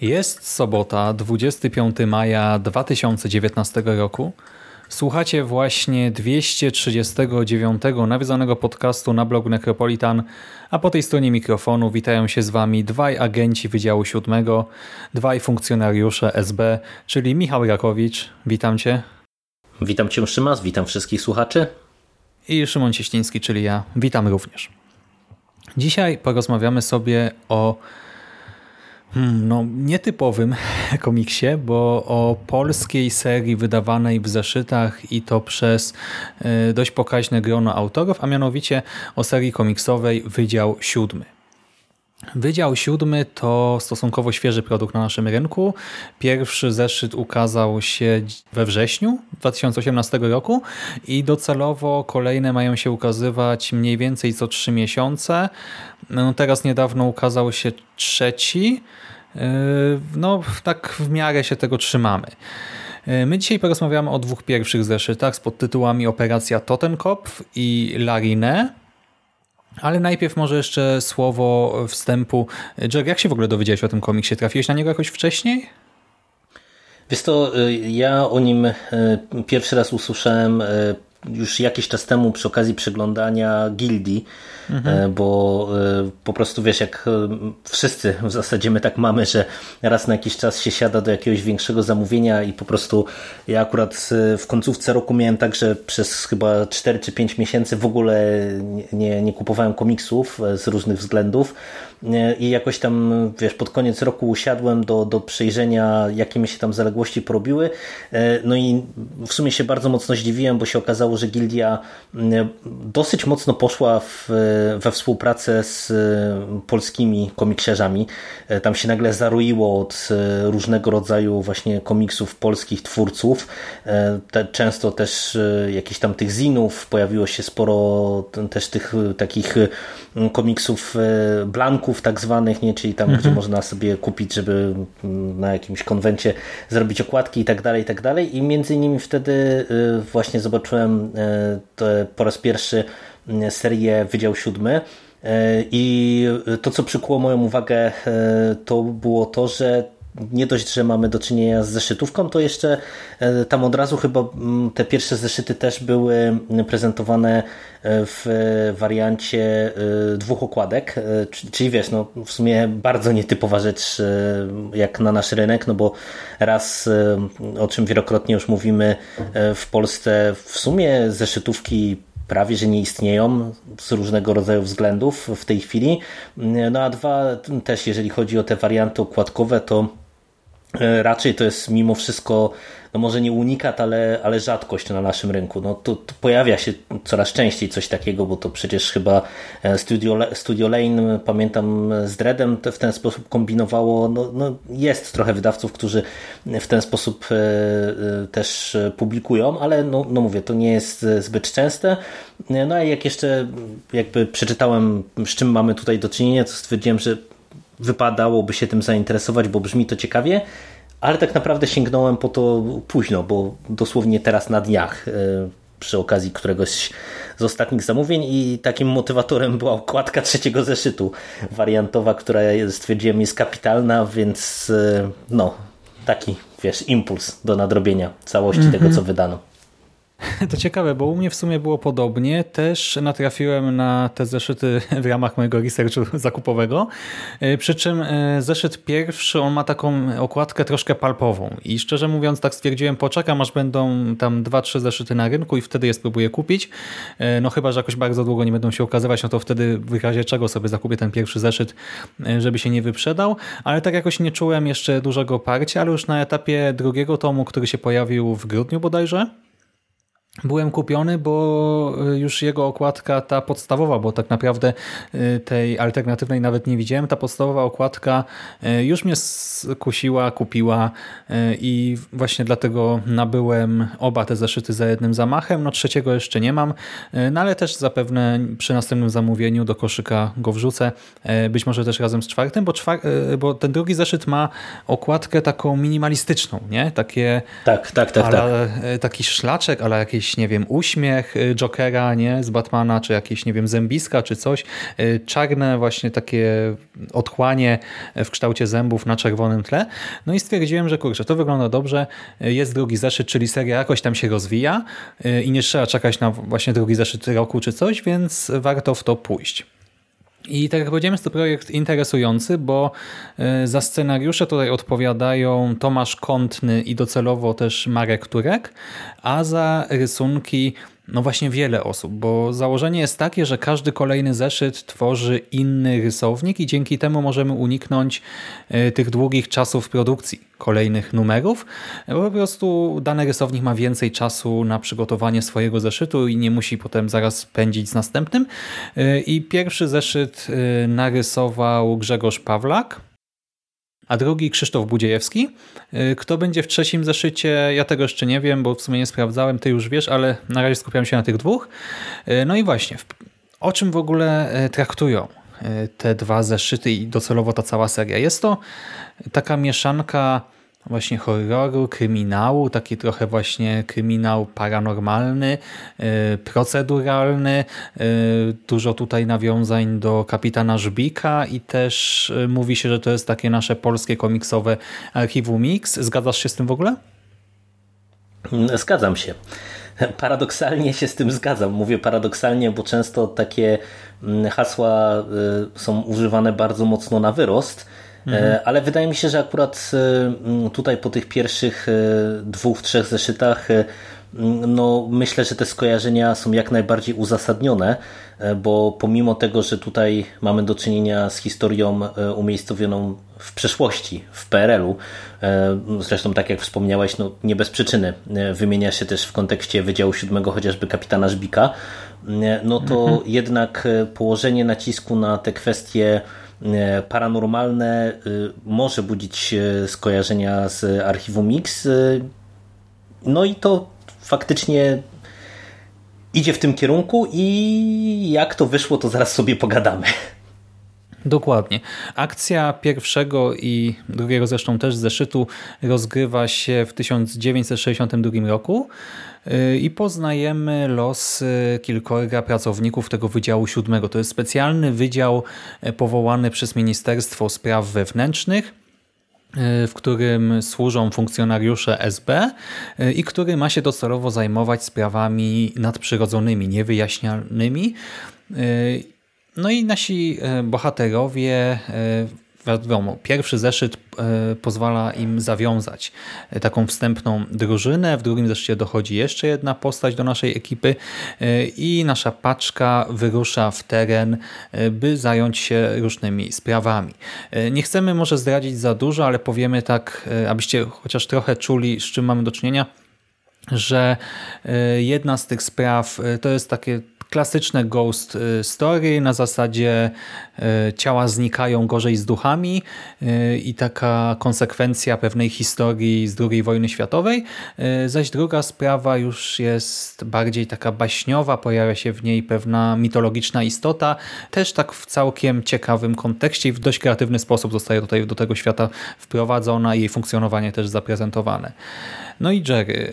Jest sobota, 25 maja 2019 roku. Słuchacie właśnie 239 nawiedzonego podcastu na blogu Necropolitan, a po tej stronie mikrofonu witają się z Wami dwaj agenci Wydziału Siódmego, dwaj funkcjonariusze SB, czyli Michał Rakowicz, witam Cię. Witam Cię Szymas, witam wszystkich słuchaczy. I Szymon Cieśliński, czyli ja, witam również. Dzisiaj porozmawiamy sobie o Hmm, no, nietypowym komiksie, bo o polskiej serii wydawanej w zeszytach i to przez e, dość pokaźne grono autorów, a mianowicie o serii komiksowej Wydział Siódmy. Wydział Siódmy to stosunkowo świeży produkt na naszym rynku. Pierwszy zeszyt ukazał się we wrześniu 2018 roku i docelowo kolejne mają się ukazywać mniej więcej co trzy miesiące. No teraz niedawno ukazał się trzeci. Yy, no tak w miarę się tego trzymamy. Yy, my dzisiaj porozmawiamy o dwóch pierwszych zeszytach z podtytułami Operacja Totenkopf i Larine. Ale najpierw może jeszcze słowo wstępu. Jack, jak się w ogóle dowiedziałeś o tym komiksie? Trafiłeś na niego jakoś wcześniej? Wiesz to, y, ja o nim y, pierwszy raz usłyszałem y, już jakiś czas temu przy okazji przeglądania Gildii, mhm. bo po prostu wiesz, jak wszyscy w zasadzie my tak mamy, że raz na jakiś czas się siada do jakiegoś większego zamówienia i po prostu ja akurat w końcówce roku miałem tak, że przez chyba 4 czy 5 miesięcy w ogóle nie, nie kupowałem komiksów z różnych względów i jakoś tam, wiesz, pod koniec roku usiadłem do, do przejrzenia, jakie mi się tam zaległości porobiły. E, no i w sumie się bardzo mocno zdziwiłem, bo się okazało, że Gildia dosyć mocno poszła w, we współpracę z e, polskimi komiksiarzami. E, tam się nagle zaroiło od różnego rodzaju właśnie komiksów polskich twórców. Te, często też jakichś tam tych zinów, pojawiło się sporo też tych takich komiksów blanków, tak zwanych, nie? czyli tam, mhm. gdzie można sobie kupić, żeby na jakimś konwencie zrobić okładki i tak dalej, i tak dalej. I między innymi wtedy y, właśnie zobaczyłem y, po raz pierwszy y, serię Wydział Siódmy. I to, co przykuło moją uwagę, to było to, że nie dość, że mamy do czynienia z zeszytówką, to jeszcze e, tam od razu chyba mm, te pierwsze zeszyty też były prezentowane e, w wariancie e, dwóch okładek, czyli wiesz, no w sumie bardzo nietypowa rzecz jak na nasz rynek, no bo raz, o czym wielokrotnie już mówimy w Polsce, w sumie zeszytówki prawie że nie istnieją z różnego rodzaju względów w tej chwili. No a dwa, też jeżeli chodzi o te warianty okładkowe, to raczej to jest mimo wszystko, no może nie unikat, ale, ale rzadkość na naszym rynku. No to, to, pojawia się coraz częściej coś takiego, bo to przecież chyba e, Studio, Studio Lane, pamiętam z Dreadem w ten sposób kombinowało. No, no jest trochę wydawców, którzy w ten sposób e, też publikują, ale no, no mówię, to nie jest zbyt częste. No a jak jeszcze jakby przeczytałem, z czym mamy tutaj do czynienia, to stwierdziłem, że wypadałoby się tym zainteresować, bo brzmi to ciekawie, ale tak naprawdę sięgnąłem po to późno, bo dosłownie teraz na dniach e, przy okazji któregoś z ostatnich zamówień i takim motywatorem była okładka trzeciego zeszytu wariantowa, która stwierdziłem jest kapitalna, więc e, no taki wiesz, impuls do nadrobienia całości mm -hmm. tego, co wydano. To ciekawe, bo u mnie w sumie było podobnie. Też natrafiłem na te zeszyty w ramach mojego researchu zakupowego. E, przy czym e, zeszyt pierwszy, on ma taką okładkę troszkę palpową. I szczerze mówiąc, tak stwierdziłem, poczekam aż będą tam dwa, trzy zeszyty na rynku i wtedy je spróbuję kupić. E, no chyba, że jakoś bardzo długo nie będą się ukazywać, no to wtedy w razie czego sobie zakupię ten pierwszy zeszyt, żeby się nie wyprzedał. Ale tak jakoś nie czułem jeszcze dużego parcia, ale już na etapie drugiego tomu, który się pojawił w grudniu bodajże, byłem kupiony, bo y, już jego okładka, ta podstawowa, bo tak naprawdę y, tej alternatywnej nawet nie widziałem, ta podstawowa okładka y, już mnie skusiła, kupiła i właśnie dlatego nabyłem oba te zeszyty za jednym zamachem. No trzeciego jeszcze nie mam, no ale też zapewne przy następnym zamówieniu do koszyka go wrzucę, być może też razem z czwartym, bo, czwar bo ten drugi zeszyt ma okładkę taką minimalistyczną, nie? Takie tak, tak, tak, tak. taki szlaczek, ale jakieś jakiś, nie wiem, uśmiech y, Jokera, nie, z Batmana, czy jakieś, nie wiem, zębiska, czy coś. Y, czarne właśnie takie otchłanie w kształcie zębów na czerwonym tle. No i stwierdziłem, że kurczę, to wygląda dobrze. Y, jest drugi zeszyt, czyli seria jakoś tam się rozwija i nie trzeba czekać na właśnie drugi zeszyt roku czy coś, więc warto w to pójść. I tak jak powiedziałem, jest to projekt interesujący, bo za scenariusze tutaj odpowiadają Tomasz Kątny i docelowo też Marek Turek, a za rysunki no właśnie wiele osób, bo założenie jest takie, że każdy kolejny zeszyt tworzy inny rysownik i dzięki temu możemy uniknąć e, tych długich czasów produkcji kolejnych numerów, bo po prostu dany rysownik ma więcej czasu na przygotowanie swojego zeszytu i nie musi potem zaraz pędzić z następnym. E, I pierwszy zeszyt e, narysował Grzegorz Pawlak, a drugi Krzysztof Budziejewski. Y, kto będzie w trzecim zeszycie, ja tego jeszcze nie wiem, bo w sumie nie sprawdzałem, ty już wiesz, ale na razie skupiam się na tych dwóch. Y, no i właśnie, o czym w ogóle y, traktują te dwa zeszyty i docelowo ta cała seria? Jest to taka mieszanka właśnie horroru, kryminału, taki trochę właśnie kryminał paranormalny, y, proceduralny, y, dużo tutaj nawiązań do kapitana Żbika i też y, mówi się, że to jest takie nasze polskie komiksowe archiwum Mix. Zgadzasz się z tym w ogóle? Zgadzam się. Paradoksalnie się z tym zgadzam. Mówię paradoksalnie, bo często takie mm, hasła są używane bardzo mocno na wyrost, Mhm. E, ale wydaje mi się, że akurat e, tutaj po tych pierwszych e, dwóch, trzech zeszytach no myślę, że te skojarzenia są jak najbardziej uzasadnione, bo pomimo tego, że tutaj mamy do czynienia z historią umiejscowioną w przeszłości, w PRL-u, zresztą tak jak wspomniałeś, no nie bez przyczyny wymienia się też w kontekście Wydziału Siódmego chociażby kapitana Żbika, no to mhm. jednak położenie nacisku na te kwestie paranormalne y, może budzić skojarzenia z archiwum Mix. Y, no i to faktycznie idzie w tym kierunku i jak to wyszło, to zaraz sobie pogadamy. Dokładnie. Akcja pierwszego i drugiego zresztą też zeszytu rozgrywa się w 1962 roku i poznajemy losy kilkorga pracowników tego Wydziału Siódmego. To jest specjalny wydział e, powołany przez Ministerstwo Spraw Wewnętrznych e, w którym służą funkcjonariusze SB i który ma się docelowo zajmować sprawami nadprzyrodzonymi, niewyjaśnialnymi. No i nasi bohaterowie wiadomo, pierwszy zeszyt e, pozwala im zawiązać e, taką wstępną drużynę, w drugim zeszycie dochodzi jeszcze jedna postać do naszej ekipy e, i nasza paczka wyrusza w teren, by zająć się różnymi sprawami. Nie chcemy może zdradzić za dużo, ale powiemy tak, abyście chociaż trochę czuli, z czym mamy do czynienia, że jedna z tych spraw to jest takie klasyczne ghost y, story na zasadzie y, ciała znikają gorzej z duchami y, i taka konsekwencja pewnej historii z II wojny światowej. Zaś druga sprawa już jest bardziej taka baśniowa, pojawia się w niej pewna mitologiczna istota, też tak w całkiem ciekawym kontekście i w dość kreatywny sposób zostaje tutaj do tego świata wprowadzona i jej funkcjonowanie też zaprezentowane. No i Jerry,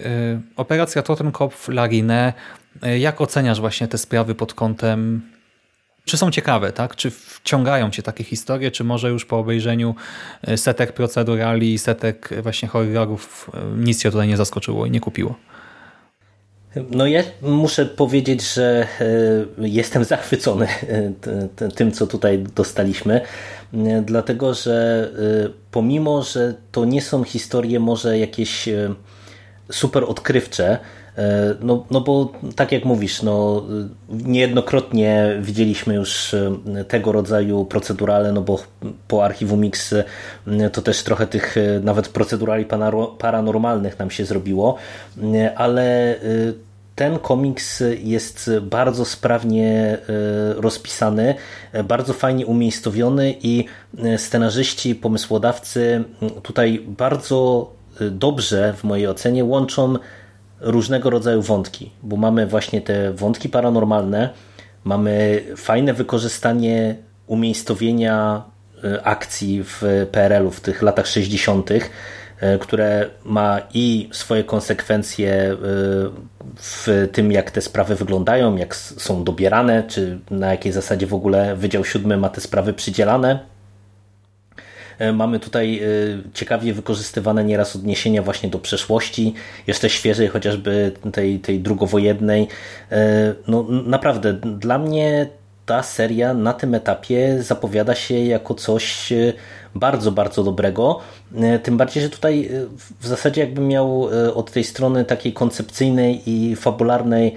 operacja Totenkopf Larine E, jak oceniasz właśnie te sprawy pod kątem czy są ciekawe, tak? Czy wciągają cię takie historie, czy może już po obejrzeniu e, setek procedurali, setek właśnie horrorów nic cię tutaj nie zaskoczyło i nie kupiło? No ja muszę powiedzieć, że jestem zachwycony tym, co tutaj dostaliśmy, dlatego że pomimo, że to nie są historie może jakieś super odkrywcze, E, no, no bo tak jak mówisz, no, niejednokrotnie widzieliśmy już e, tego rodzaju procedurale, no bo po archiwum Mix e, to też trochę tych nawet procedurali paranormalnych nam się zrobiło, ale ten komiks jest bardzo sprawnie rozpisany, bardzo fajnie umiejscowiony i scenarzyści, pomysłodawcy tutaj bardzo dobrze w mojej ocenie łączą różnego rodzaju wątki, bo mamy właśnie te wątki paranormalne, mamy fajne wykorzystanie umiejscowienia e, akcji w PRL-u w tych latach 60., e, które ma i swoje konsekwencje e, w tym, jak te sprawy wyglądają, jak są dobierane, czy na jakiej zasadzie w ogóle Wydział Siódmy ma te sprawy przydzielane mamy tutaj e, ciekawie wykorzystywane nieraz odniesienia właśnie do przeszłości, jeszcze świeżej, chociażby tej, tej drugowojennej. E, no naprawdę, dla mnie ta seria na tym etapie zapowiada się jako coś bardzo, bardzo dobrego. Tym bardziej, że tutaj w zasadzie jakbym miał od tej strony takiej koncepcyjnej i fabularnej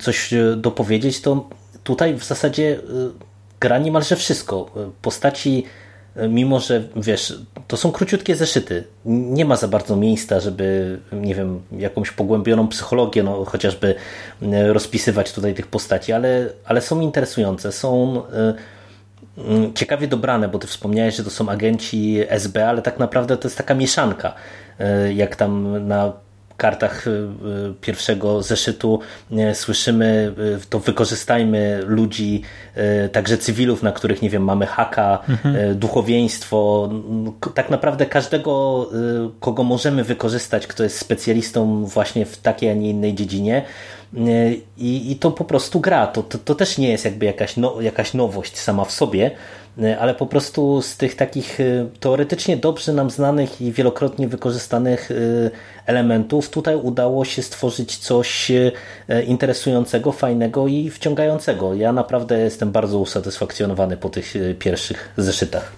coś dopowiedzieć, to tutaj w zasadzie gra niemalże wszystko. Postaci mimo że wiesz, to są króciutkie zeszyty. Nie ma za bardzo miejsca, żeby, nie wiem, jakąś pogłębioną psychologię, no chociażby e, rozpisywać tutaj tych postaci, ale, ale są interesujące, są e, ciekawie dobrane, bo ty wspomniałeś, że to są agenci SB, ale tak naprawdę to jest taka mieszanka. E, jak tam na kartach y, y, pierwszego zeszytu y, słyszymy, to wykorzystajmy ludzi, także cywilów, na których, nie wiem, mamy haka, mhm. duchowieństwo, tak naprawdę każdego, kogo możemy wykorzystać, kto jest specjalistą właśnie w takiej, a nie innej dziedzinie, i, i to po prostu gra. To, to, to też nie jest jakby jakaś, no, jakaś nowość sama w sobie, ale po prostu z tych takich y, teoretycznie dobrze nam znanych i wielokrotnie wykorzystanych y, elementów tutaj udało się stworzyć coś interesującego, fajnego i wciągającego. Ja naprawdę jestem bardzo usatysfakcjonowany po tych pierwszych zeszytach.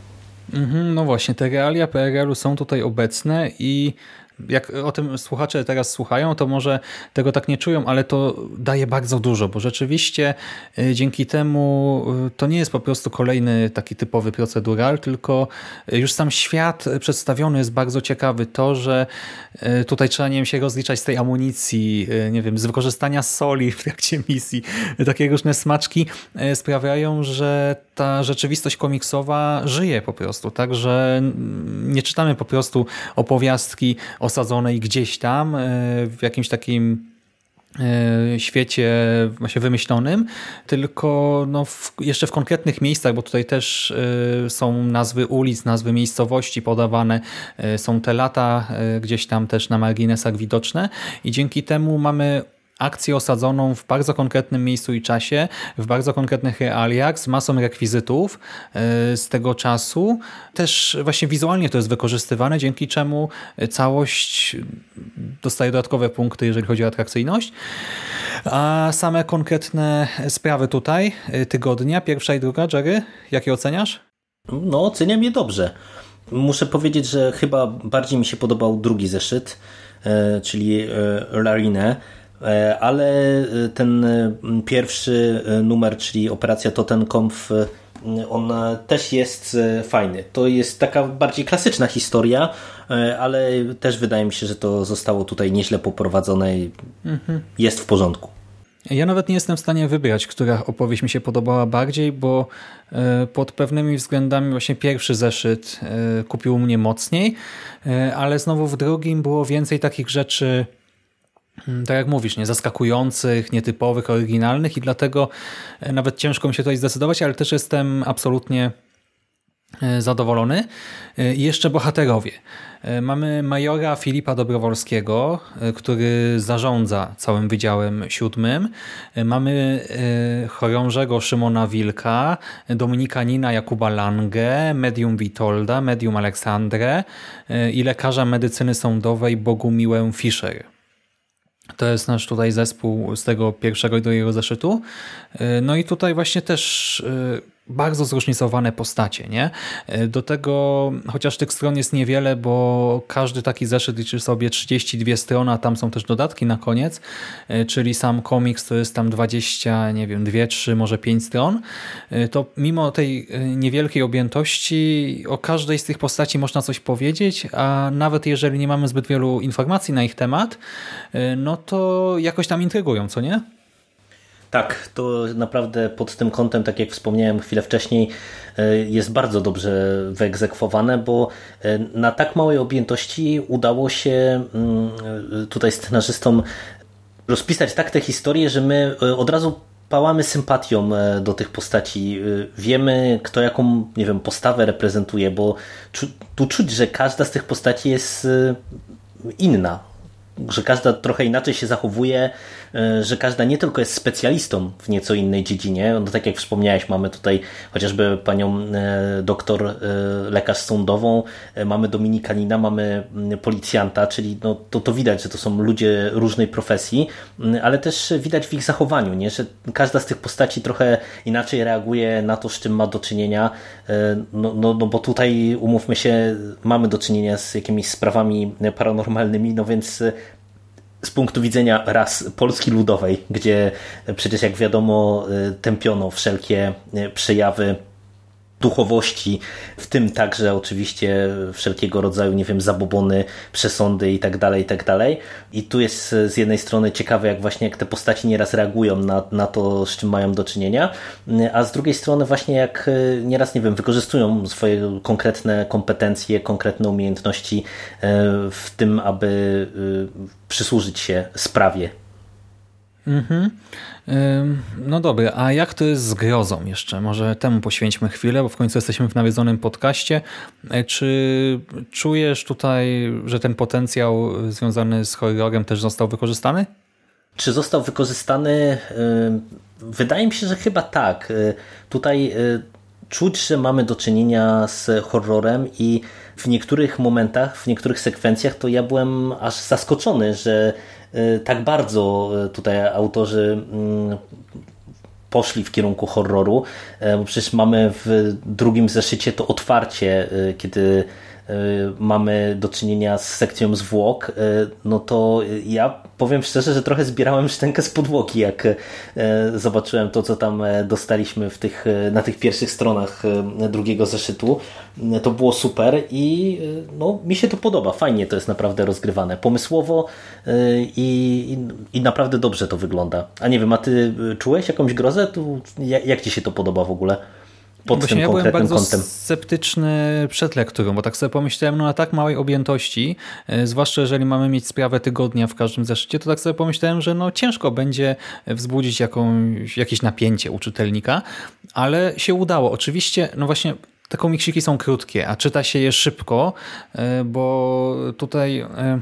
Mhm, no właśnie, te realia PRL-u są tutaj obecne i jak o tym słuchacze teraz słuchają, to może tego tak nie czują, ale to daje bardzo dużo, bo rzeczywiście y, dzięki temu y, to nie jest po prostu kolejny taki typowy procedural, tylko już sam świat przedstawiony jest bardzo ciekawy. To, że y, tutaj trzeba nie wiem, się rozliczać z tej amunicji, nie wiem, z wykorzystania soli w trakcie misji, takie różne smaczki sprawiają, że ta rzeczywistość komiksowa żyje po prostu, tak, że nie czytamy po prostu opowiastki osadzonej gdzieś tam e, w jakimś takim e, świecie właśnie wymyślonym, tylko no w, jeszcze w konkretnych miejscach, bo tutaj też y, są nazwy ulic, nazwy miejscowości podawane, są te lata gdzieś tam też na marginesach widoczne i dzięki temu mamy akcję osadzoną w bardzo konkretnym miejscu i czasie, w bardzo konkretnych realiach, z masą rekwizytów e, z tego czasu. Też właśnie wizualnie to jest wykorzystywane, dzięki czemu całość dostaje dodatkowe punkty, jeżeli chodzi o atrakcyjność. A same konkretne sprawy tutaj, e, tygodnia, pierwsza i druga, Jerry, jakie oceniasz? No, oceniam je dobrze. Muszę powiedzieć, że chyba bardziej mi się podobał drugi zeszyt, e, czyli Larine E, ale e, ten e, pierwszy numer, czyli Operacja Totenkampf, on też jest fajny. To jest taka bardziej klasyczna historia, ale też wydaje mi się, że to zostało tutaj nieźle poprowadzone i mhm. jest w porządku. Ja nawet nie jestem w stanie wybrać, która opowieść mi się podobała bardziej, bo pod pewnymi względami właśnie pierwszy zeszyt kupił mnie mocniej, ale znowu w drugim było więcej takich rzeczy tak jak mówisz, nie zaskakujących, nietypowych, oryginalnych i dlatego e, nawet ciężko mi się tutaj zdecydować, ale też jestem absolutnie e, zadowolony. E, I jeszcze bohaterowie. Mamy majora Filipa Dobrowolskiego, który zarządza całym Wydziałem Siódmym. Mamy chorążego Szymona Wilka, Dominika Nina Jakuba Lange, medium Witolda, medium Aleksandrę i lekarza medycyny sądowej Bogumiłę Fischer. To jest nasz tutaj zespół z tego pierwszego i drugiego zeszytu. No i tutaj właśnie też bardzo zróżnicowane postacie. Nie? Do tego, chociaż tych stron jest niewiele, bo każdy taki zeszyt liczy sobie 32 strony, a tam są też dodatki na koniec, czyli sam komiks to jest tam 20, nie wiem, 2, 3, może 5 stron, to mimo tej niewielkiej objętości o każdej z tych postaci można coś powiedzieć, a nawet jeżeli nie mamy zbyt wielu informacji na ich temat, no to jakoś tam intrygują, co nie? Tak, to naprawdę pod tym kątem, tak jak wspomniałem chwilę wcześniej, e, jest bardzo dobrze wyegzekwowane, bo e, na tak małej objętości udało się mm, tutaj scenarzystom rozpisać tak te historie, że my e, od razu pałamy sympatią do tych postaci. Wiemy, kto jaką, nie wiem, postawę reprezentuje, bo tu czuć, że każda z tych postaci jest inna że każda trochę inaczej się zachowuje, e, że każda nie tylko jest specjalistą w nieco innej dziedzinie. No tak jak wspomniałeś, mamy tutaj chociażby panią e, doktor, e, lekarz sądową, mamy dominikanina, mamy policjanta, czyli no, to, to widać, że to są ludzie różnej profesji, ale też widać w ich zachowaniu, nie? że każda z tych postaci trochę inaczej reaguje na to, z czym ma do czynienia, no, no, no bo tutaj umówmy się, mamy do czynienia z jakimiś sprawami paranormalnymi, no więc z punktu widzenia raz Polski Ludowej, gdzie przecież jak wiadomo y, tępiono wszelkie y, przejawy duchowości, w tym także oczywiście wszelkiego rodzaju, nie wiem, zabobony, przesądy i tak dalej, i tak dalej. I tu jest z jednej strony ciekawe, jak właśnie jak te postaci nieraz reagują na, na to, z czym mają do czynienia, a z drugiej strony właśnie jak nieraz, nie wiem, wykorzystują swoje konkretne kompetencje, konkretne umiejętności e, w tym, aby e, przysłużyć się sprawie. Mhm. No dobra, a jak to jest z grozą jeszcze? Może temu poświęćmy chwilę, bo w końcu jesteśmy w nawiedzonym podcaście. E, czy czujesz tutaj, że ten potencjał związany z horrorem też został wykorzystany? Czy został wykorzystany? Wydaje mi się, że chyba tak. E, tutaj e, czuć, że mamy do czynienia z horrorem i w niektórych momentach, w niektórych sekwencjach to ja byłem aż zaskoczony, że tak bardzo y, tutaj autorzy mm, poszli w kierunku horroru, y, bo przecież mamy w drugim zeszycie to otwarcie, kiedy mamy do czynienia z sekcją zwłok, no to ja powiem szczerze, że trochę zbierałem szczękę z podłogi, jak zobaczyłem to, co tam dostaliśmy w tych, na tych pierwszych stronach drugiego zeszytu. To było super i no, mi się to podoba. Fajnie to jest naprawdę rozgrywane. Pomysłowo i, i, naprawdę dobrze to wygląda. A nie wiem, a ty czułeś jakąś grozę? Jak ci się to podoba w ogóle? Pod Właśnie tym ja byłem bardzo kątem. sceptyczny przed lekturą, bo tak sobie pomyślałem, no na tak małej objętości, e, zwłaszcza jeżeli mamy mieć sprawę tygodnia w każdym zeszycie, to tak sobie pomyślałem, że no ciężko będzie wzbudzić jakąś, jakieś napięcie u czytelnika, ale się udało. Oczywiście, no właśnie te komiksiki są krótkie, a czyta się je szybko, e, bo tutaj e,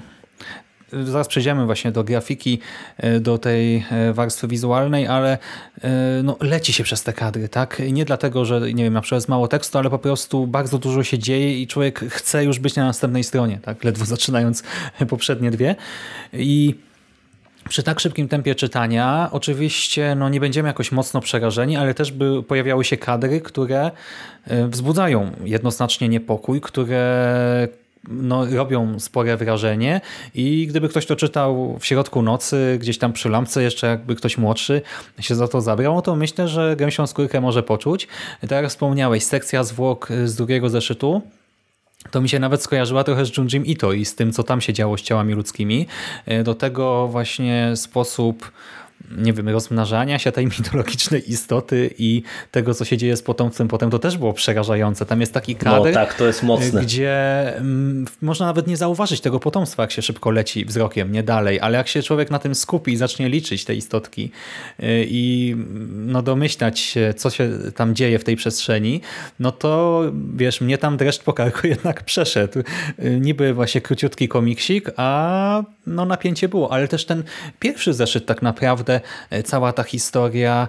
zaraz przejdziemy właśnie do grafiki, e, do tej e, warstwy wizualnej, ale e, no, leci się przez te kadry, tak? Nie dlatego, że nie wiem, na przykład jest mało tekstu, ale po prostu bardzo dużo się dzieje i człowiek chce już być na następnej stronie, tak? Ledwo zaczynając poprzednie dwie. I przy tak szybkim tempie czytania oczywiście no, nie będziemy jakoś mocno przerażeni, ale też by pojawiały się kadry, które wzbudzają jednoznacznie niepokój, które no, robią spore wrażenie i gdyby ktoś to czytał w środku nocy, gdzieś tam przy lampce, jeszcze jakby ktoś młodszy się za to zabrał, to myślę, że gęsią skórkę może poczuć. Tak jak wspomniałeś, sekcja zwłok z drugiego zeszytu, to mi się nawet skojarzyła trochę z Junjim Ito i z tym, co tam się działo z ciałami ludzkimi. Do tego właśnie sposób nie wiem, rozmnażania się tej mitologicznej istoty i tego, co się dzieje z potomstwem potem, to też było przerażające. Tam jest taki kadr, no, tak, to jest mocne. gdzie mm, można nawet nie zauważyć tego potomstwa, jak się szybko leci wzrokiem, nie dalej, ale jak się człowiek na tym skupi i zacznie liczyć te istotki y, i no, domyślać się, co się tam dzieje w tej przestrzeni, no to wiesz, mnie tam dreszcz po karku jednak przeszedł. Y, niby właśnie króciutki komiksik, a no napięcie było, ale też ten pierwszy zeszyt tak naprawdę cała ta historia,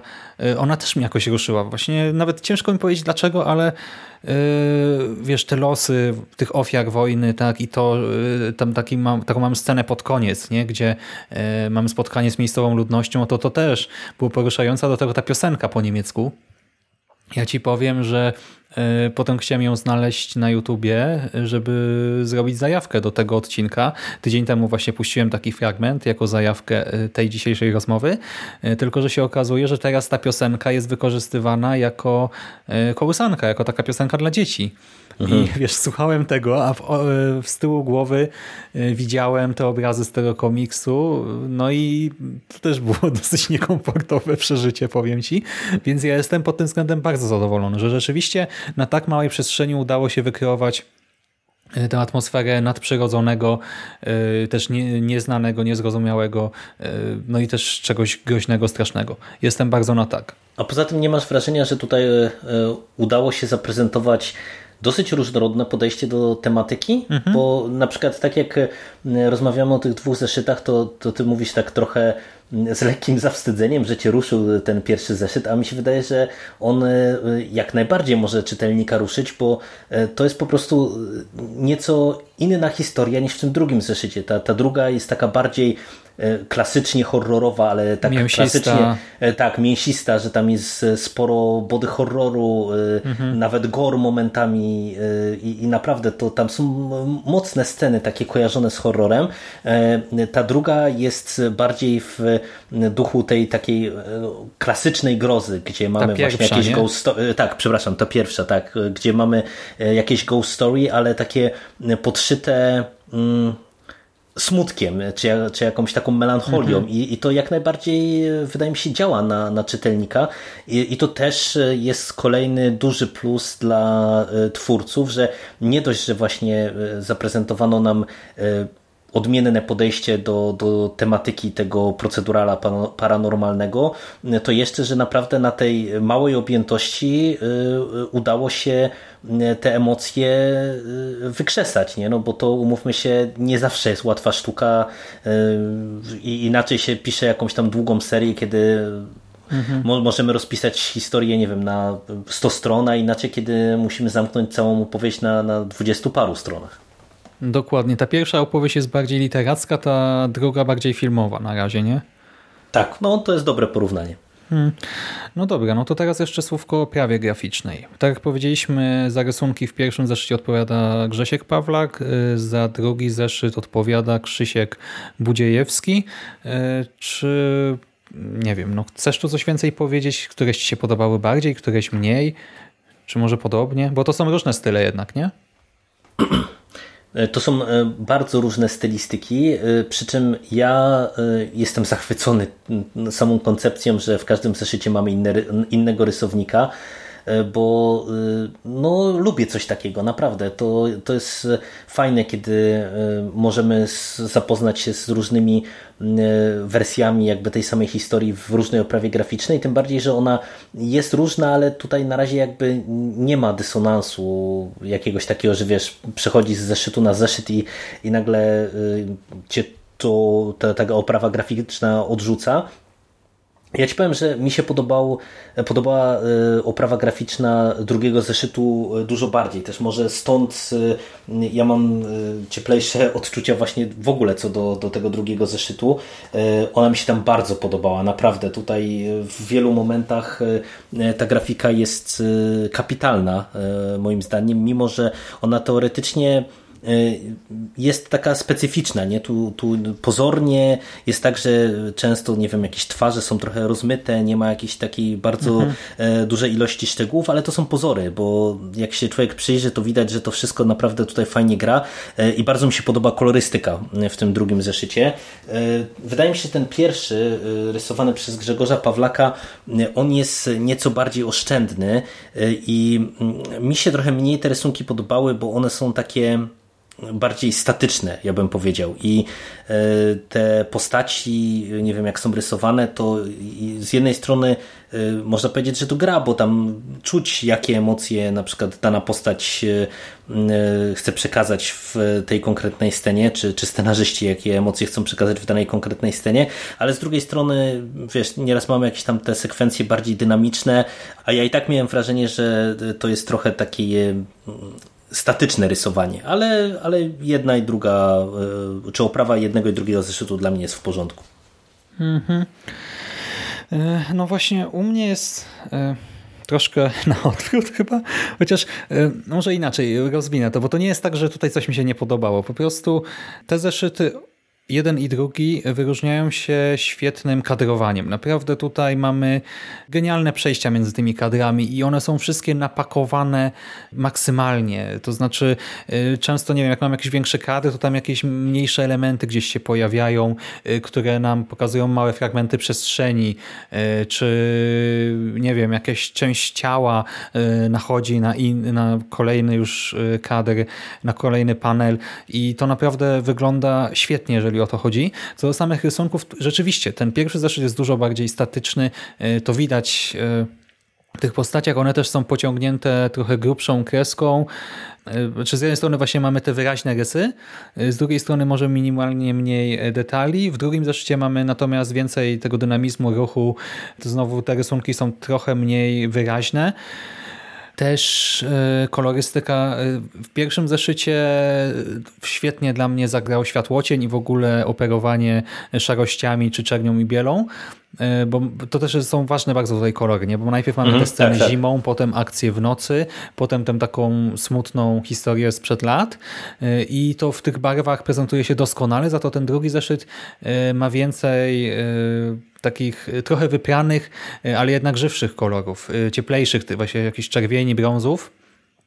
ona też mnie jakoś ruszyła. Właśnie nawet ciężko mi powiedzieć dlaczego, ale wiesz, te losy tych ofiar wojny, tak, i to tam taki mam, taką mam scenę pod koniec, nie, gdzie mamy spotkanie z miejscową ludnością, to to też było poruszające, do tego ta piosenka po niemiecku. Ja ci powiem, że E, potem chciałem ją znaleźć na YouTubie, żeby zrobić zajawkę do tego odcinka. Tydzień temu właśnie puściłem taki fragment jako zajawkę e, tej dzisiejszej rozmowy, e, tylko że się okazuje, że teraz ta piosenka jest wykorzystywana jako kołysanka, jako taka piosenka dla dzieci. Mhm. I wiesz, słuchałem tego, a w, w, z tyłu głowy widziałem te obrazy z tego komiksu, no i to też było dosyć niekomfortowe przeżycie, powiem ci. Więc ja jestem pod tym względem bardzo zadowolony, że rzeczywiście na tak małej przestrzeni udało się wykreować e, tę atmosferę nadprzyrodzonego, e, też nie, nieznanego, niezrozumiałego, e, no i też czegoś groźnego, strasznego. Jestem bardzo na tak. A poza tym nie masz wrażenia, że tutaj udało się zaprezentować dosyć różnorodne podejście do tematyki, mhm. bo na przykład tak jak rozmawiamy o tych dwóch zeszytach, to, to ty mówisz tak trochę z lekkim zawstydzeniem, że cię ruszył ten pierwszy zeszyt, a mi się wydaje, że on e, jak najbardziej może czytelnika ruszyć, bo e, to jest po prostu nieco inna historia niż w tym drugim zeszycie. Ta, ta druga jest taka bardziej E, klasycznie horrorowa, ale tak mięsista. klasycznie e, tak, mięsista, że tam jest e, sporo body horroru, mhm. nawet gore momentami i, i, naprawdę to tam są mocne sceny takie kojarzone z horrorem. Ta druga jest bardziej w duchu tej takiej klasycznej grozy, gdzie mamy właśnie jakieś nie? ghost story, tak, przepraszam, to pierwsza, tak, gdzie mamy jakieś ghost story, ale takie podszyte mm, smutkiem, czy, czy jakąś taką melancholią mhm. I, i to jak najbardziej wydaje mi się działa na, na czytelnika I, i to też jest kolejny duży plus dla e, twórców, że nie dość, że właśnie e, zaprezentowano nam e, odmienne podejście do, do tematyki tego procedurala paranormalnego, to jeszcze, że naprawdę na tej małej objętości udało się te emocje y, wykrzesać, nie? No bo to umówmy się, nie zawsze jest łatwa sztuka y, i inaczej się pisze jakąś tam długą serię, kiedy Mhm. Możemy rozpisać historię, nie wiem, na 100 stron, a inaczej, kiedy musimy zamknąć całą opowieść na, na 20 paru stronach. Dokładnie. Ta pierwsza opowieść jest bardziej literacka, ta druga bardziej filmowa na razie, nie? Tak, no to jest dobre porównanie. Hmm. No dobra, no to teraz jeszcze słówko o oprawie graficznej. Tak jak powiedzieliśmy, za rysunki w pierwszym zeszycie odpowiada Grzesiek Pawlak, y, za drugi zeszyt odpowiada Krzysiek Budziejewski. Y, czy, nie wiem, no chcesz tu coś więcej powiedzieć? Któreś ci się podobały bardziej, któreś mniej? Czy może podobnie? Bo to są różne style jednak, nie? E, to są e, bardzo różne stylistyki, e, przy czym ja jestem zachwycony samą koncepcją, że w każdym zeszycie mamy inne, innego rysownika, bo no, lubię coś takiego, naprawdę. To, to jest fajne, kiedy możemy zapoznać się z różnymi E, wersjami jakby tej samej historii w różnej oprawie graficznej, tym bardziej, że ona jest różna, ale tutaj na razie jakby nie ma dysonansu jakiegoś takiego, że wiesz, przechodzi z zeszytu na zeszyt i, i nagle cię to, ta, ta oprawa graficzna odrzuca, ja ci powiem, że mi się podobał, podobała e, oprawa graficzna drugiego zeszytu e, dużo bardziej. Też może stąd e, ja mam cieplejsze odczucia właśnie w ogóle co do, do tego drugiego zeszytu. Ona mi się tam bardzo podobała, naprawdę. Tutaj w wielu momentach ta grafika jest kapitalna moim zdaniem, mimo że ona teoretycznie jest taka specyficzna, nie? Tu, tu pozornie jest tak, że często, nie wiem, jakieś twarze są trochę rozmyte, nie ma jakiejś takiej bardzo mhm. E, dużej ilości szczegółów, ale to są pozory, bo jak się człowiek przyjrzy, to widać, że to wszystko naprawdę tutaj fajnie gra e, i bardzo mi się podoba kolorystyka w tym drugim zeszycie. E, wydaje mi się, że ten pierwszy, rysowany przez Grzegorza Pawlaka, on jest nieco bardziej oszczędny i mm, mi się trochę mniej te rysunki podobały, bo one są takie bardziej statyczne, ja bym powiedział. I e, te postaci, nie wiem jak są rysowane, to z jednej strony e, można powiedzieć, że to gra, bo tam czuć jakie emocje na przykład dana postać e, chce przekazać w tej konkretnej scenie, czy, czy scenarzyści jakie emocje chcą przekazać w danej konkretnej scenie, ale z drugiej strony, wiesz, nieraz mamy jakieś tam te sekwencje bardziej dynamiczne, a ja i tak miałem wrażenie, że to jest trochę takie statyczne rysowanie, ale, ale jedna i druga, e, czy oprawa jednego i drugiego zeszytu dla mnie jest w porządku. Mhm. E, no właśnie u mnie jest e, troszkę na odwrót chyba, chociaż może inaczej rozwinę to, bo to nie jest tak, że tutaj coś mi się nie podobało. Po prostu te zeszyty Jeden i drugi wyróżniają się świetnym kadrowaniem. Naprawdę tutaj mamy genialne przejścia między tymi kadrami i one są wszystkie napakowane maksymalnie. To znaczy y, często, nie wiem, jak mam jakieś większe kadry, to tam jakieś mniejsze elementy gdzieś się pojawiają, y, które nam pokazują małe fragmenty przestrzeni, y, czy nie wiem, jakaś część ciała nachodzi na, in, na kolejny już kadr, na kolejny panel i to naprawdę wygląda świetnie, jeżeli jeżeli o to chodzi. Co do samych rysunków, rzeczywiście ten pierwszy zeszyt jest dużo bardziej statyczny. E, to widać e, w tych postaciach. One też są pociągnięte trochę grubszą kreską. E, znaczy z jednej strony właśnie mamy te wyraźne rysy, z drugiej strony może minimalnie mniej detali. W drugim zeszycie mamy natomiast więcej tego dynamizmu, ruchu. To znowu te rysunki są trochę mniej wyraźne. Też e, kolorystyka e, w pierwszym zeszycie e, świetnie dla mnie zagrał światłocień i w ogóle operowanie szarościami czy czernią i bielą. E, bo to też są ważne bardzo tutaj kolory, nie? bo najpierw mamy mhm, te sceny tak, tak. zimą, potem akcje w nocy, potem tę taką smutną historię sprzed lat e, i to w tych barwach prezentuje się doskonale, za to ten drugi zeszyt e, ma więcej takich trochę wypranych, ale jednak żywszych kolorów, cieplejszych, właśnie jakichś czerwieni, brązów,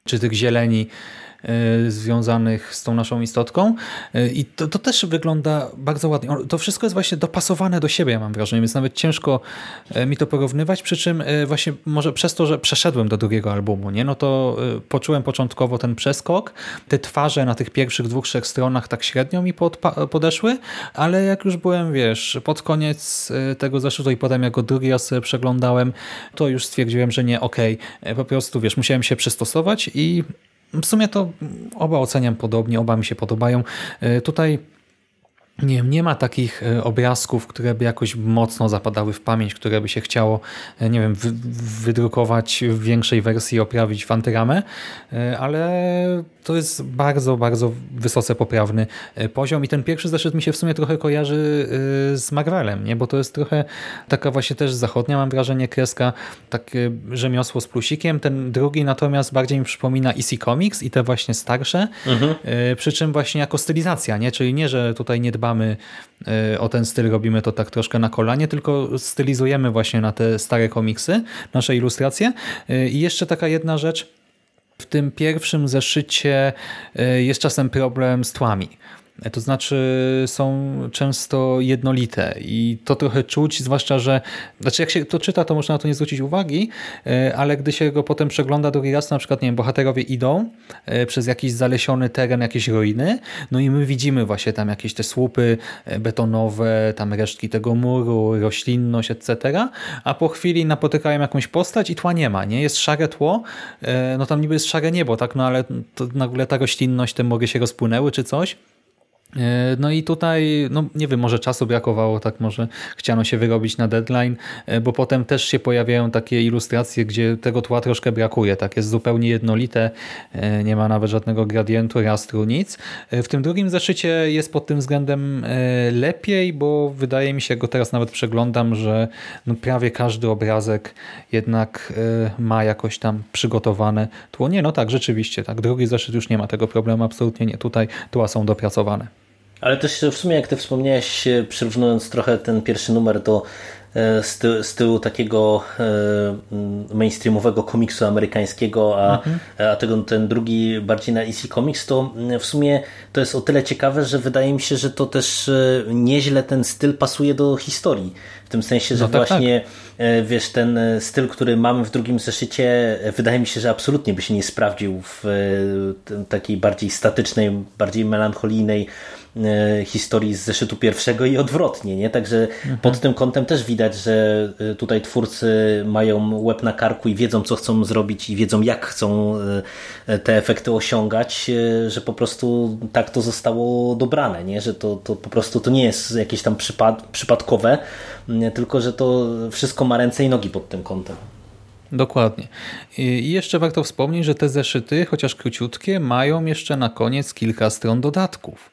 czy tych zieleni, związanych z tą naszą istotką e, i to, to też wygląda bardzo ładnie. To wszystko jest właśnie dopasowane do siebie, ja mam wrażenie, więc nawet ciężko e, mi to porównywać, przy czym właśnie może przez to, że przeszedłem do drugiego albumu, nie? no to poczułem początkowo ten przeskok, te twarze na tych pierwszych dwóch, trzech stronach tak średnio mi podeszły, ale jak już byłem, wiesz, pod koniec tego zeszytu i potem jak go drugi raz przeglądałem, to już stwierdziłem, że nie, okej, okay. po prostu, wiesz, musiałem się przystosować i w sumie to oba oceniam podobnie, oba mi się podobają. E, tutaj nie, nie ma takich e, obrazków, które by jakoś mocno zapadały w pamięć, które by się chciało, e, nie wiem, wydrukować w większej wersji oprawić w antyramę, ale to jest bardzo, bardzo wysoce poprawny e, poziom i ten pierwszy zeszyt mi się w sumie trochę kojarzy e, z Marvelem, nie? bo to jest trochę taka właśnie też zachodnia, mam wrażenie, kreska, takie rzemiosło z plusikiem. Ten drugi natomiast bardziej mi przypomina EC Comics i te właśnie starsze, mhm. E, przy czym właśnie jako stylizacja, nie? czyli nie, że tutaj nie dbamy o ten styl, robimy to tak troszkę na kolanie, tylko stylizujemy właśnie na te stare komiksy, nasze ilustracje. I jeszcze taka jedna rzecz, w tym pierwszym zeszycie e, jest czasem problem z tłami. To znaczy są często jednolite i to trochę czuć, zwłaszcza, że znaczy jak się to czyta, to można na to nie zwrócić uwagi, e, ale gdy się go potem przegląda drugi raz, na przykład nie wiem, bohaterowie idą e, przez jakiś zalesiony teren, jakieś ruiny, no i my widzimy właśnie tam jakieś te słupy e, betonowe, tam resztki tego muru, roślinność, etc., a po chwili napotykają jakąś postać i tła nie ma, nie? Jest szare tło, no tam niby jest szare niebo, tak? No ale to nagle ta roślinność, te mury się rozpłynęły czy coś, no i tutaj, no nie wiem, może czasu brakowało, tak może chciano się wyrobić na deadline, e, bo potem też się pojawiają takie ilustracje, gdzie tego tła troszkę brakuje, tak jest zupełnie jednolite, e, nie ma nawet żadnego gradientu, rastru, nic. W tym drugim zeszycie jest pod tym względem lepiej, bo wydaje mi się, go teraz nawet przeglądam, że no prawie każdy obrazek jednak ma jakoś tam przygotowane tło. Nie, no tak, rzeczywiście, tak. Drugi zeszyt już nie ma tego problemu, absolutnie nie. Tutaj tła są dopracowane. Ale też w sumie jak ty wspomniałeś, przyrównując trochę ten pierwszy numer do e, stylu, stylu takiego mainstreamowego komiksu amerykańskiego, a, mhm. a tego, ten drugi bardziej na EC Comics, to w sumie to jest o tyle ciekawe, że wydaje mi się, że to też nieźle ten styl pasuje do historii. W tym sensie, że no tak, właśnie tak. wiesz, ten styl, który mamy w drugim zeszycie, wydaje mi się, że absolutnie by się nie sprawdził w takiej bardziej statycznej, bardziej melancholijnej E, historii z zeszytu pierwszego i odwrotnie, nie? Także mhm. pod tym kątem też widać, że e, tutaj twórcy mają łeb na karku i wiedzą, co chcą zrobić i wiedzą, jak chcą e, te efekty osiągać, że po prostu tak to zostało dobrane, nie? Że to, to po prostu to nie jest jakieś tam przypad przypadkowe, tylko że to wszystko ma ręce i nogi pod tym kątem. Dokładnie. I jeszcze warto wspomnieć, że te zeszyty, chociaż króciutkie, mają jeszcze na koniec kilka stron dodatków.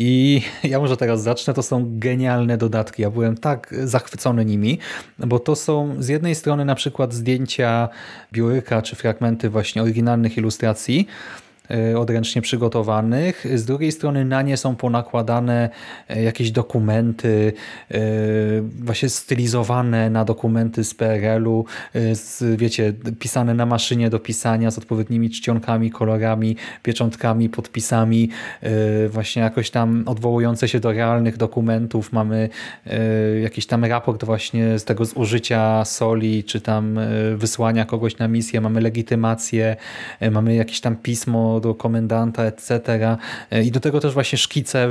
I ja może teraz zacznę, to są genialne dodatki. Ja byłem tak zachwycony nimi, bo to są z jednej strony na przykład zdjęcia biuryka czy fragmenty właśnie oryginalnych ilustracji, odręcznie przygotowanych. Z drugiej strony na nie są ponakładane e, jakieś dokumenty e, właśnie stylizowane na dokumenty z PRL-u, wiecie, pisane na maszynie do pisania z odpowiednimi czcionkami, kolorami, pieczątkami, podpisami, właśnie jakoś tam odwołujące się do realnych dokumentów. Mamy jakiś tam raport właśnie z tego zużycia soli, czy tam wysłania kogoś na misję, mamy legitymację, mamy jakieś tam pismo do komendanta, etc. E, I do tego też właśnie szkice,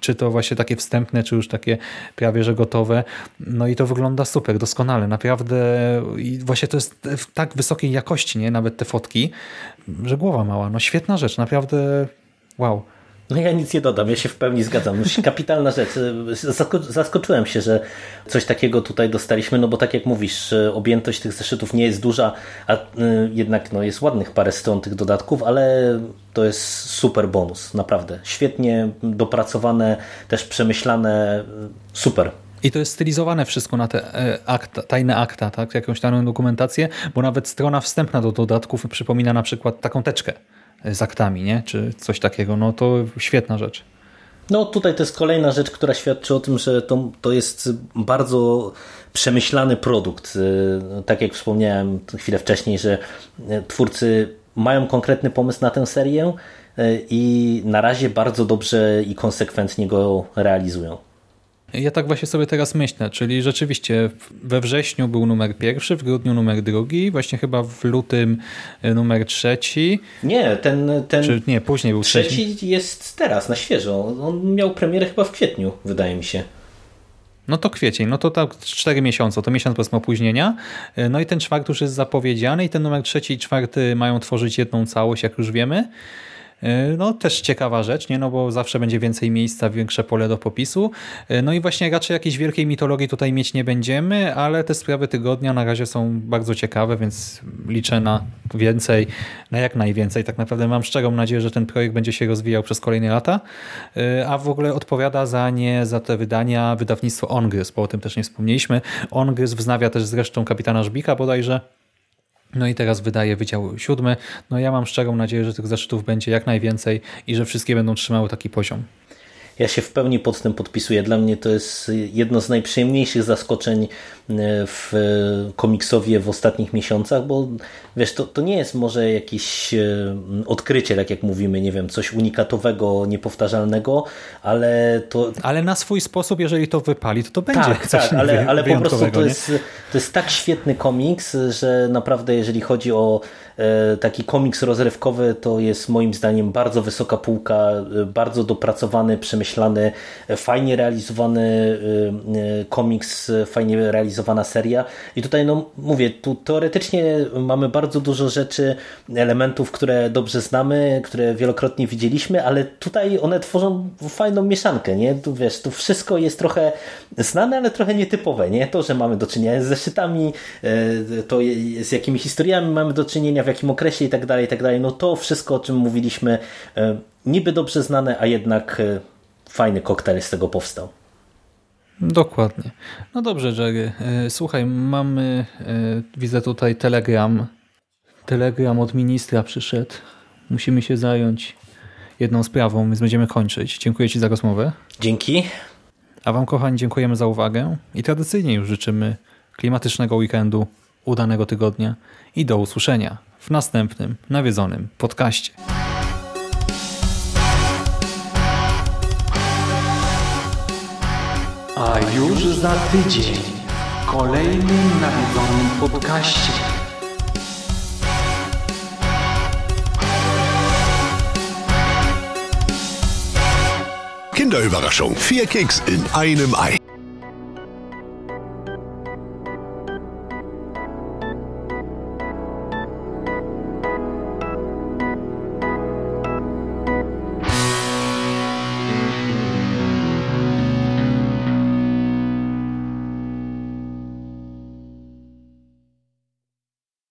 czy to właśnie takie wstępne, czy już takie prawie, że gotowe. No i to wygląda super, doskonale. Naprawdę i właśnie to jest w tak wysokiej jakości, nie? Nawet te fotki, że głowa mała. No świetna rzecz, naprawdę wow. No ja nic nie dodam, ja się w pełni zgadzam. Kapitalna rzecz. Zaskoczyłem się, że coś takiego tutaj dostaliśmy, no bo tak jak mówisz, objętość tych zeszytów nie jest duża, a y, jednak no, jest ładnych parę stron tych dodatków, ale to jest super bonus, naprawdę. Świetnie dopracowane, też przemyślane, super. I to jest stylizowane wszystko na te e, akta, tajne akta, tak? jakąś tajną dokumentację, bo nawet strona wstępna do dodatków przypomina na przykład taką teczkę z aktami, nie? czy coś takiego, no to świetna rzecz. No tutaj to jest kolejna rzecz, która świadczy o tym, że to, to jest bardzo przemyślany produkt. Y, tak jak wspomniałem chwilę wcześniej, że twórcy mają konkretny pomysł na tę serię y, i na razie bardzo dobrze i konsekwentnie go realizują. Ja tak właśnie sobie teraz myślę, czyli rzeczywiście we wrześniu był numer pierwszy, w grudniu numer drugi, właśnie chyba w lutym e, numer trzeci. Nie, ten, ten Czy nie, później był trzeci. Trzeci jest teraz, na świeżo. On miał premierę chyba w kwietniu, wydaje mi się. No to kwiecień, no to tak 4 miesiące, to miesiąc bez opóźnienia. E, no i ten czwarty już jest zapowiedziany i ten numer trzeci i czwarty mają tworzyć jedną całość, jak już wiemy. E, no też ciekawa rzecz, nie? No bo zawsze będzie więcej miejsca, większe pole do popisu. E, no i właśnie raczej jakiejś wielkiej mitologii tutaj mieć nie będziemy, ale te sprawy tygodnia na razie są bardzo ciekawe, więc liczę na więcej, na jak najwięcej. Tak naprawdę mam szczerą nadzieję, że ten projekt będzie się rozwijał przez kolejne lata, e, a w ogóle odpowiada za nie, za te wydania wydawnictwo Ongryz, bo o tym też nie wspomnieliśmy. Ongryz wznawia też zresztą kapitana Żbika bodajże, no i teraz wydaje Wydział Siódmy. No ja mam szczerą nadzieję, że tych zeszytów będzie jak najwięcej i że wszystkie będą trzymały taki poziom. Ja się w pełni pod tym podpisuję. Dla mnie to jest jedno z najprzyjemniejszych zaskoczeń w komiksowie w ostatnich miesiącach, bo wiesz, to, to nie jest może jakieś e, odkrycie, tak jak mówimy, nie wiem, coś unikatowego, niepowtarzalnego, ale to... Ale na swój sposób, jeżeli to wypali, to to będzie tak, coś tak, ale, ale po prostu to jest, to jest tak świetny komiks, że naprawdę jeżeli chodzi o e, taki komiks rozrywkowy, to jest moim zdaniem bardzo wysoka półka, e, bardzo dopracowany, przemyślany, fajnie realizowany komiks, fajnie zrealizowana seria. I tutaj, no mówię, tu teoretycznie mamy bardzo dużo rzeczy, elementów, które dobrze znamy, które wielokrotnie widzieliśmy, ale tutaj one tworzą fajną mieszankę, nie? Tu wiesz, tu wszystko jest trochę znane, ale trochę nietypowe, nie? To, że mamy do czynienia z zeszytami, e, to z jakimi historiami mamy do czynienia, w jakim okresie i tak dalej, i tak dalej. No to wszystko, o czym mówiliśmy, niby dobrze znane, a jednak fajny koktajl z tego powstał. Dokładnie. No dobrze, Jerry. E, słuchaj, mamy, e, widzę tutaj telegram. Telegram od ministra przyszedł. Musimy się zająć jedną sprawą, więc będziemy kończyć. Dziękuję Ci za rozmowę. Dzięki. A Wam, kochani, dziękujemy za uwagę i tradycyjnie już życzymy klimatycznego weekendu, udanego tygodnia i do usłyszenia w następnym nawiedzonym podcaście. A już za tydzień kolejnym nawiedzonym podcaście. Kinderüberraschung. Vier Keks in einem Ei.